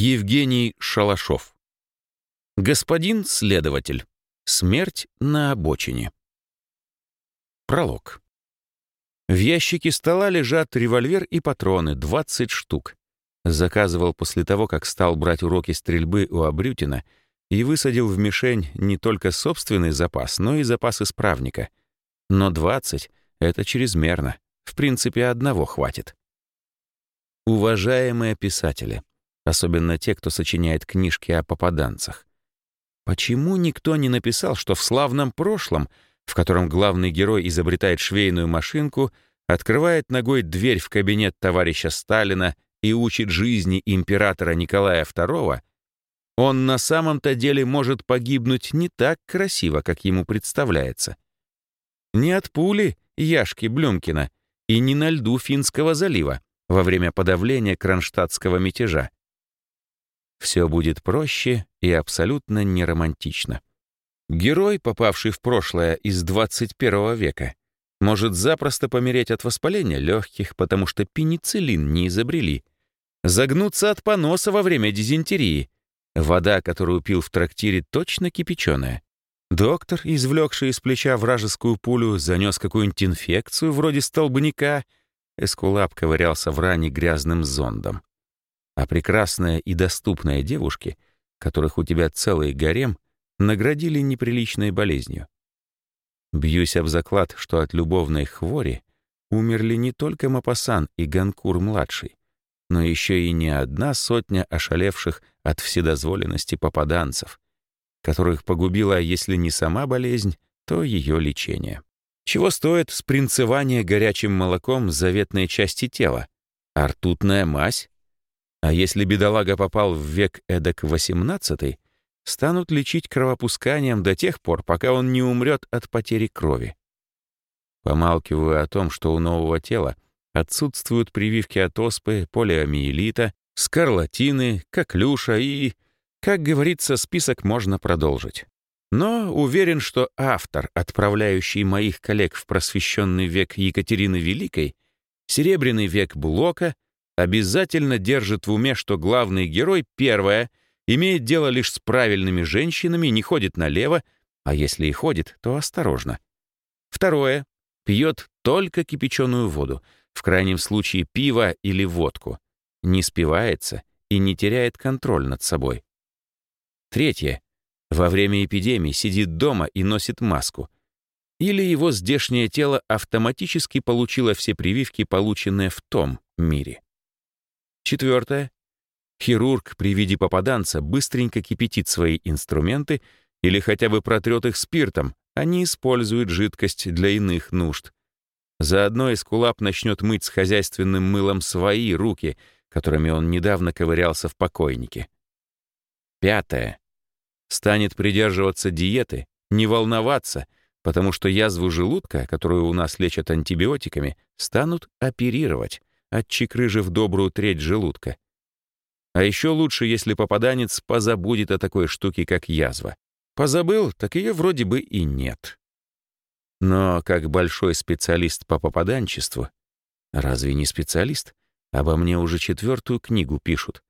Евгений Шалашов. Господин следователь. Смерть на обочине. Пролог. В ящике стола лежат револьвер и патроны, 20 штук. Заказывал после того, как стал брать уроки стрельбы у Абрютина и высадил в мишень не только собственный запас, но и запас исправника. Но 20 — это чрезмерно. В принципе, одного хватит. Уважаемые писатели, особенно те, кто сочиняет книжки о попаданцах. Почему никто не написал, что в славном прошлом, в котором главный герой изобретает швейную машинку, открывает ногой дверь в кабинет товарища Сталина и учит жизни императора Николая II, он на самом-то деле может погибнуть не так красиво, как ему представляется. Не от пули Яшки Блюмкина и не на льду Финского залива во время подавления кронштадтского мятежа все будет проще и абсолютно неромантично. Герой, попавший в прошлое из 21 века, может запросто помереть от воспаления легких, потому что пенициллин не изобрели, загнуться от поноса во время дизентерии, вода, которую пил в трактире, точно кипяченая. Доктор, извлекший из плеча вражескую пулю, занес какую-нибудь инфекцию вроде столбняка, Эскулап ковырялся в ране грязным зондом. А прекрасные и доступные девушки, которых у тебя целый гарем, наградили неприличной болезнью. Бьюсь об заклад, что от любовной хвори умерли не только Мапасан и Ганкур-младший, но еще и не одна сотня ошалевших от вседозволенности попаданцев, которых погубила, если не сама болезнь, то ее лечение. Чего стоит спринцевание горячим молоком заветной части тела? А ртутная мазь? А если бедолага попал в век эдак XVIII, станут лечить кровопусканием до тех пор, пока он не умрет от потери крови. Помалкиваю о том, что у нового тела отсутствуют прививки от оспы, полиомиелита, скарлатины, коклюша и, как говорится, список можно продолжить. Но уверен, что автор, отправляющий моих коллег в просвещенный век Екатерины Великой, серебряный век Блока — обязательно держит в уме, что главный герой, первое, имеет дело лишь с правильными женщинами, не ходит налево, а если и ходит, то осторожно. Второе, пьет только кипяченую воду, в крайнем случае пиво или водку, не спивается и не теряет контроль над собой. Третье, во время эпидемии сидит дома и носит маску. Или его здешнее тело автоматически получило все прививки, полученные в том мире. Четвертое. Хирург при виде попаданца быстренько кипятит свои инструменты или хотя бы протрет их спиртом, не использует жидкость для иных нужд. Заодно Эскулап начнет мыть с хозяйственным мылом свои руки, которыми он недавно ковырялся в покойнике. Пятое. Станет придерживаться диеты, не волноваться, потому что язву желудка, которую у нас лечат антибиотиками, станут оперировать отчекрыжив добрую треть желудка. А еще лучше, если попаданец позабудет о такой штуке, как язва. Позабыл, так ее вроде бы и нет. Но как большой специалист по попаданчеству, разве не специалист? Обо мне уже четвертую книгу пишут.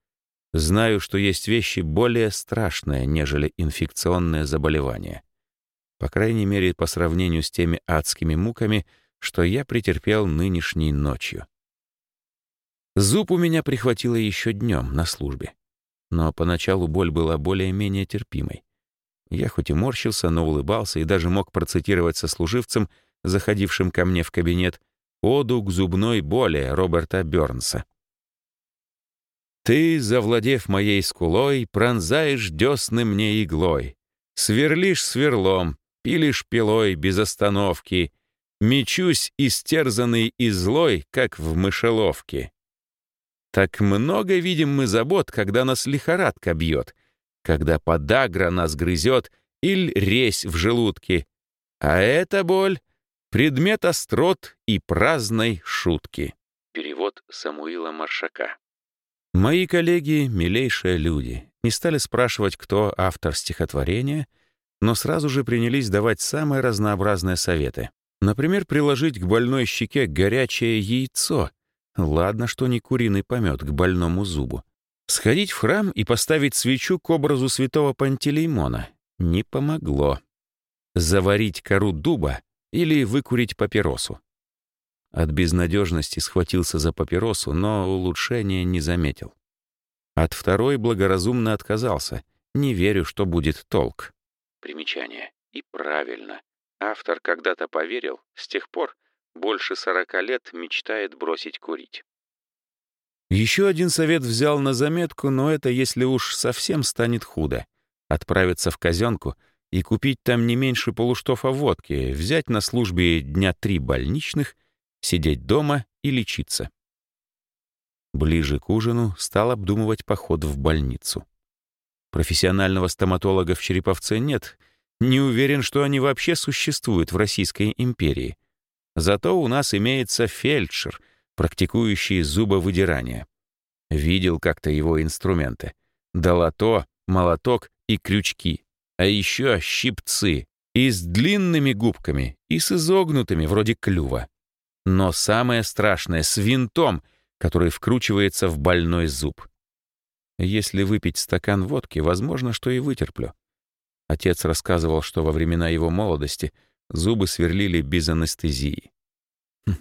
Знаю, что есть вещи более страшные, нежели инфекционное заболевание. По крайней мере, по сравнению с теми адскими муками, что я претерпел нынешней ночью. Зуб у меня прихватило еще днем на службе. Но поначалу боль была более-менее терпимой. Я хоть и морщился, но улыбался и даже мог процитировать сослуживцам, заходившим ко мне в кабинет, оду к зубной боли Роберта Бёрнса. «Ты, завладев моей скулой, пронзаешь десны мне иглой, сверлишь сверлом, пилишь пилой без остановки, мечусь истерзанный и злой, как в мышеловке». Так много видим мы забот, когда нас лихорадка бьет, когда подагра нас грызет или резь в желудке. А эта боль — предмет острот и праздной шутки. Перевод Самуила Маршака. Мои коллеги — милейшие люди. Не стали спрашивать, кто автор стихотворения, но сразу же принялись давать самые разнообразные советы. Например, приложить к больной щеке горячее яйцо — Ладно, что не куриный помет к больному зубу. Сходить в храм и поставить свечу к образу святого Пантелеймона не помогло. Заварить кору дуба или выкурить папиросу. От безнадежности схватился за папиросу, но улучшения не заметил. От второй благоразумно отказался. Не верю, что будет толк. Примечание. И правильно. Автор когда-то поверил, с тех пор больше сорока лет мечтает бросить курить. Еще один совет взял на заметку, но это если уж совсем станет худо. Отправиться в казенку и купить там не меньше полуштофа водки, взять на службе дня три больничных, сидеть дома и лечиться. Ближе к ужину стал обдумывать поход в больницу. Профессионального стоматолога в Череповце нет. Не уверен, что они вообще существуют в Российской империи. Зато у нас имеется фельдшер, практикующий зубовыдирание. Видел как-то его инструменты. Долото, молоток и крючки. А еще щипцы. И с длинными губками, и с изогнутыми, вроде клюва. Но самое страшное — с винтом, который вкручивается в больной зуб. Если выпить стакан водки, возможно, что и вытерплю. Отец рассказывал, что во времена его молодости зубы сверлили без анестезии.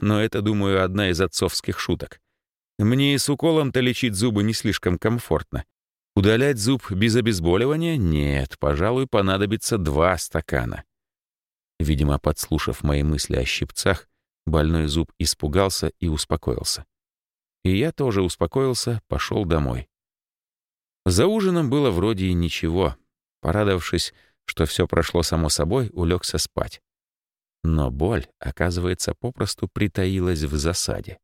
Но это, думаю, одна из отцовских шуток. Мне и с уколом-то лечить зубы не слишком комфортно. Удалять зуб без обезболивания? Нет, пожалуй, понадобится два стакана. Видимо, подслушав мои мысли о щипцах, больной зуб испугался и успокоился. И я тоже успокоился, пошел домой. За ужином было вроде и ничего. Порадовавшись, что все прошло само собой, улегся спать. Но боль, оказывается, попросту притаилась в засаде.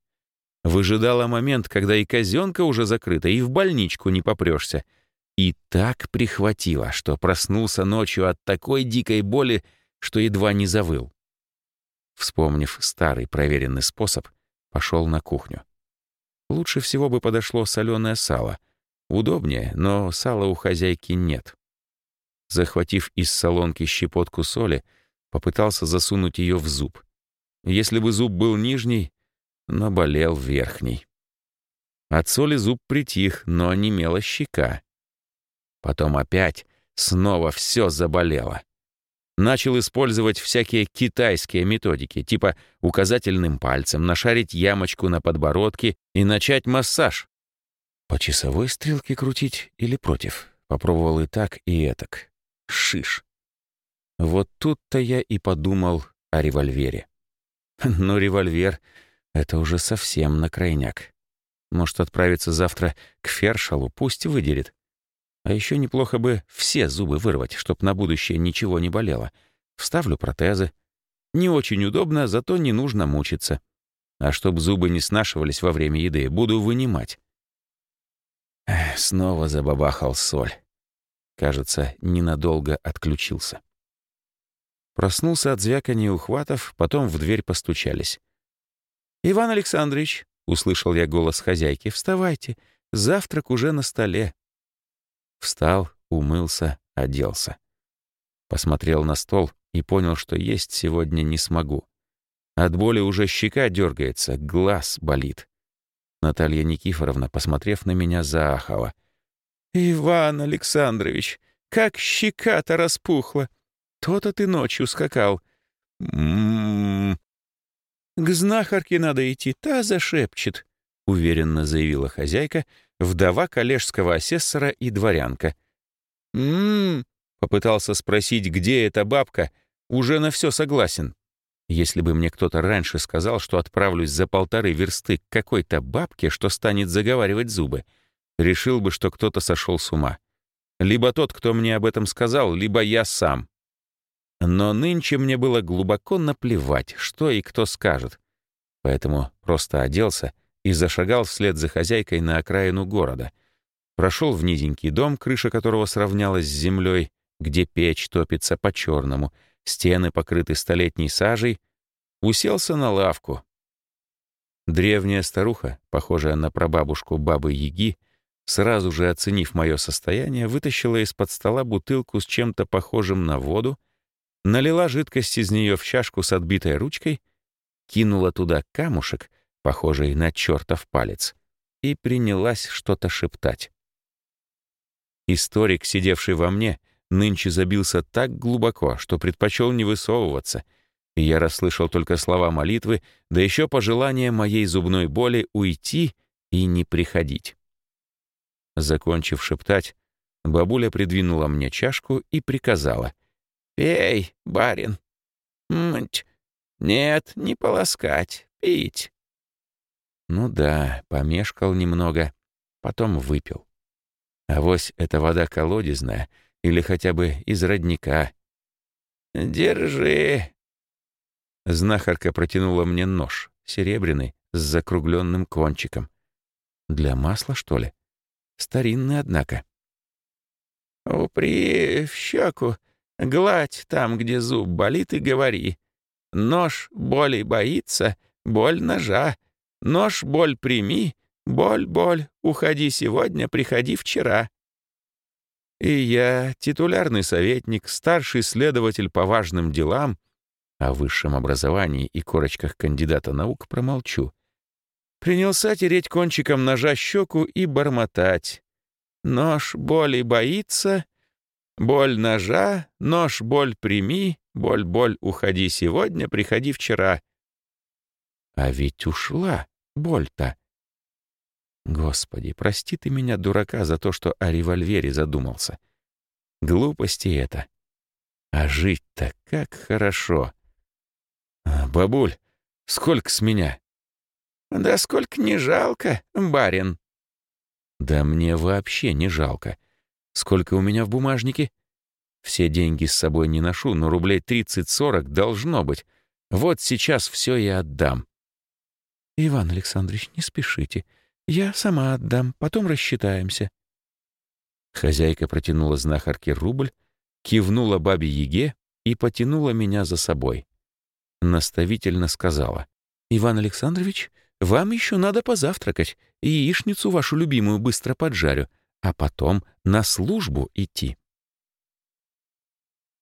Выжидала момент, когда и казенка уже закрыта, и в больничку не попрешься. И так прихватило, что проснулся ночью от такой дикой боли, что едва не завыл. Вспомнив старый проверенный способ, пошел на кухню. Лучше всего бы подошло соленое сало. Удобнее, но сала у хозяйки нет. Захватив из солонки щепотку соли, попытался засунуть ее в зуб. Если бы зуб был нижний, наболел верхний. От соли зуб притих, но онемела щека. Потом опять снова все заболело. Начал использовать всякие китайские методики, типа указательным пальцем нашарить ямочку на подбородке и начать массаж. По часовой стрелке крутить или против? Попробовал и так, и этак. Шиш. Вот тут-то я и подумал о револьвере. Но револьвер — это уже совсем на крайняк. Может, отправиться завтра к Фершалу, пусть выделит. А еще неплохо бы все зубы вырвать, чтоб на будущее ничего не болело. Вставлю протезы. Не очень удобно, зато не нужно мучиться. А чтоб зубы не снашивались во время еды, буду вынимать. Эх, снова забабахал соль. Кажется, ненадолго отключился. Проснулся от звякания ухватов, потом в дверь постучались. «Иван Александрович», — услышал я голос хозяйки, — «вставайте, завтрак уже на столе». Встал, умылся, оделся. Посмотрел на стол и понял, что есть сегодня не смогу. От боли уже щека дергается, глаз болит. Наталья Никифоровна, посмотрев на меня, заахала. «Иван Александрович, как щека-то распухла! То-то ты ночью скакал. К знахарке надо идти, та зашепчет», — уверенно заявила хозяйка, вдова коллежского асессора и дворянка. «М-м-м», попытался спросить, где эта бабка, уже на все согласен. Если бы мне кто-то раньше сказал, что отправлюсь за полторы версты к какой-то бабке, что станет заговаривать зубы, решил бы, что кто-то сошел с ума. Либо тот, кто мне об этом сказал, либо я сам. Но нынче мне было глубоко наплевать, что и кто скажет. Поэтому просто оделся и зашагал вслед за хозяйкой на окраину города. Прошел в низенький дом, крыша которого сравнялась с землей, где печь топится по-черному, стены покрыты столетней сажей, уселся на лавку. Древняя старуха, похожая на прабабушку бабы-яги, сразу же оценив мое состояние, вытащила из-под стола бутылку с чем-то похожим на воду, налила жидкость из нее в чашку с отбитой ручкой, кинула туда камушек — похожий на чертов палец, и принялась что-то шептать. Историк, сидевший во мне, нынче забился так глубоко, что предпочел не высовываться, и я расслышал только слова молитвы, да еще пожелание моей зубной боли уйти и не приходить. Закончив шептать, бабуля придвинула мне чашку и приказала. «Пей, барин». «Мать, нет, не полоскать, пить». Ну да, помешкал немного, потом выпил. А вось эта вода колодезная или хотя бы из родника. «Держи». Знахарка протянула мне нож, серебряный, с закругленным кончиком. Для масла, что ли? Старинный, однако. «Упри в щеку, гладь там, где зуб болит, и говори. Нож боли боится, боль ножа. Нож боль прими, боль, боль, уходи сегодня, приходи вчера». И я, титулярный советник, старший следователь по важным делам, о высшем образовании и корочках кандидата наук промолчу. Принялся тереть кончиком ножа щеку и бормотать. Нож боли боится, боль ножа, нож боль прими, боль-боль уходи сегодня, приходи вчера. А ведь ушла боль-то. Господи, прости ты меня, дурака, за то, что о револьвере задумался. Глупости это. А жить-то как хорошо. А, бабуль, сколько с меня? «Да сколько не жалко, барин!» «Да мне вообще не жалко. Сколько у меня в бумажнике?» «Все деньги с собой не ношу, но рублей 30-40 должно быть. Вот сейчас все и отдам». «Иван Александрович, не спешите. Я сама отдам, потом рассчитаемся». Хозяйка протянула знахарке рубль, кивнула бабе Еге и потянула меня за собой. Наставительно сказала. «Иван Александрович, вам еще надо позавтракать, яичницу вашу любимую быстро поджарю, а потом на службу идти.